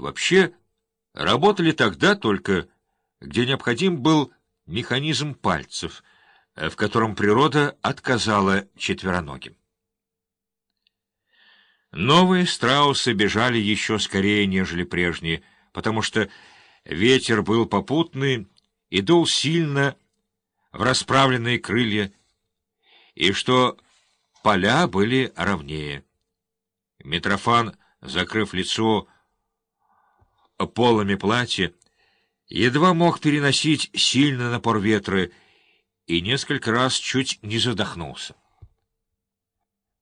вообще работали тогда только, где необходим был механизм пальцев, э, в котором природа отказала четвероногим. Новые страусы бежали еще скорее, нежели прежние, потому что ветер был попутный и дул сильно в расправленные крылья, и что поля были ровнее. Митрофан, закрыв лицо полами платья, едва мог переносить сильный напор ветра и несколько раз чуть не задохнулся.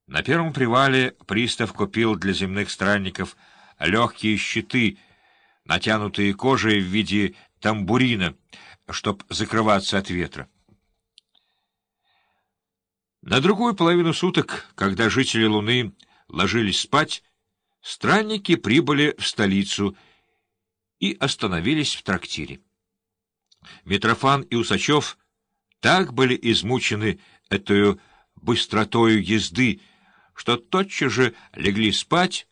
На первом привале пристав купил для земных странников легкие щиты, натянутые кожей в виде тамбурина, чтоб закрываться от ветра. На другую половину суток, когда жители Луны ложились спать, странники прибыли в столицу и остановились в трактире. Митрофан и Усачев так были измучены этой быстротою езды, что тотчас же легли спать,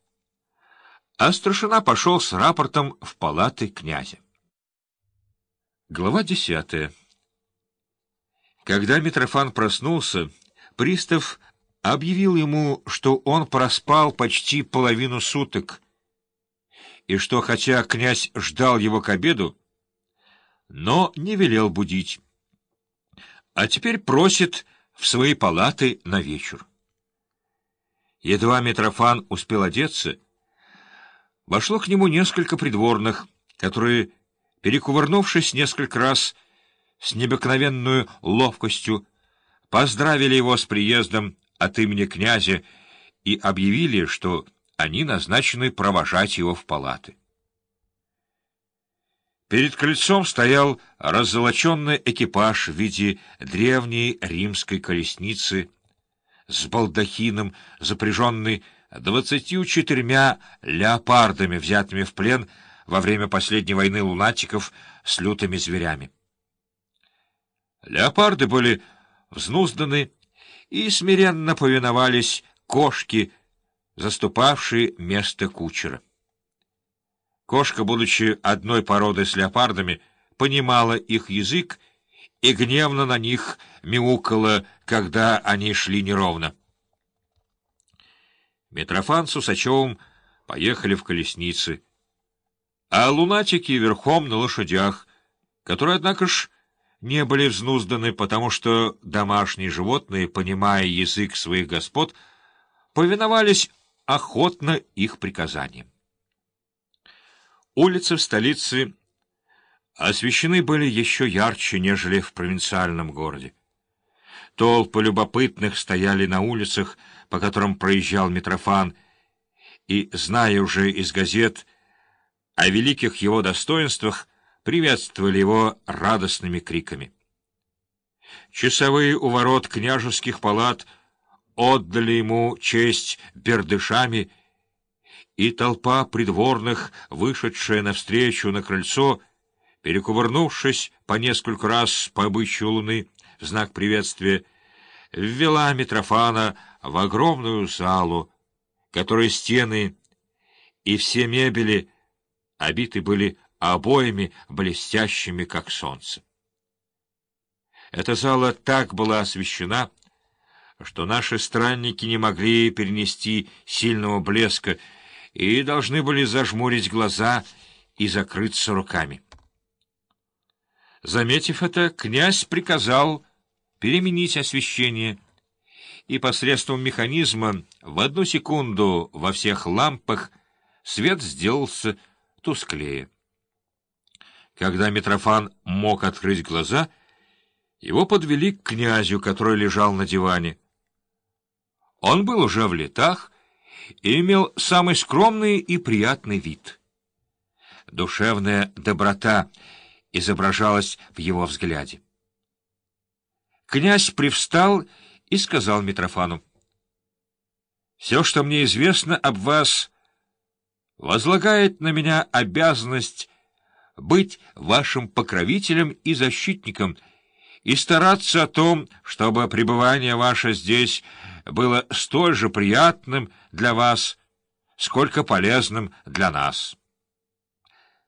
а старшина пошел с рапортом в палаты князя. Глава десятая Когда Митрофан проснулся, пристав объявил ему, что он проспал почти половину суток, и что, хотя князь ждал его к обеду, но не велел будить, а теперь просит в свои палаты на вечер. Едва Митрофан успел одеться, вошло к нему несколько придворных, которые, перекувырнувшись несколько раз с необыкновенную ловкостью, поздравили его с приездом от имени князя и объявили, что они назначены провожать его в палаты. Перед крыльцом стоял раззолоченный экипаж в виде древней римской колесницы с балдахином, запряженный двадцатью четырьмя леопардами, взятыми в плен во время последней войны лунатиков с лютыми зверями. Леопарды были взнузданы и смиренно повиновались кошки, заступавшие место кучера. Кошка, будучи одной породы с леопардами, понимала их язык и гневно на них мяукала, когда они шли неровно. Митрофан с Усачевым поехали в колесницы, а лунатики верхом на лошадях, которые, однако ж, не были взнузданы, потому что домашние животные, понимая язык своих господ, повиновались охотно их приказаниям. Улицы в столице освещены были еще ярче, нежели в провинциальном городе. Толпы любопытных стояли на улицах, по которым проезжал Митрофан, и, зная уже из газет о великих его достоинствах, приветствовали его радостными криками. Часовые у ворот княжеских палат отдали ему честь бердышами, и толпа придворных, вышедшая навстречу на крыльцо, перекувырнувшись по несколько раз по обычаю луны в знак приветствия, ввела Митрофана в огромную залу, которой стены и все мебели обиты были обоями, блестящими, как солнце. Эта зала так была освещена, что наши странники не могли перенести сильного блеска и должны были зажмурить глаза и закрыться руками. Заметив это, князь приказал переменить освещение, и посредством механизма в одну секунду во всех лампах свет сделался тусклее. Когда Митрофан мог открыть глаза, его подвели к князю, который лежал на диване. Он был уже в летах и имел самый скромный и приятный вид. Душевная доброта изображалась в его взгляде. Князь привстал и сказал Митрофану, «Все, что мне известно об вас, возлагает на меня обязанность быть вашим покровителем и защитником и стараться о том, чтобы пребывание ваше здесь было столь же приятным для вас, сколько полезным для нас».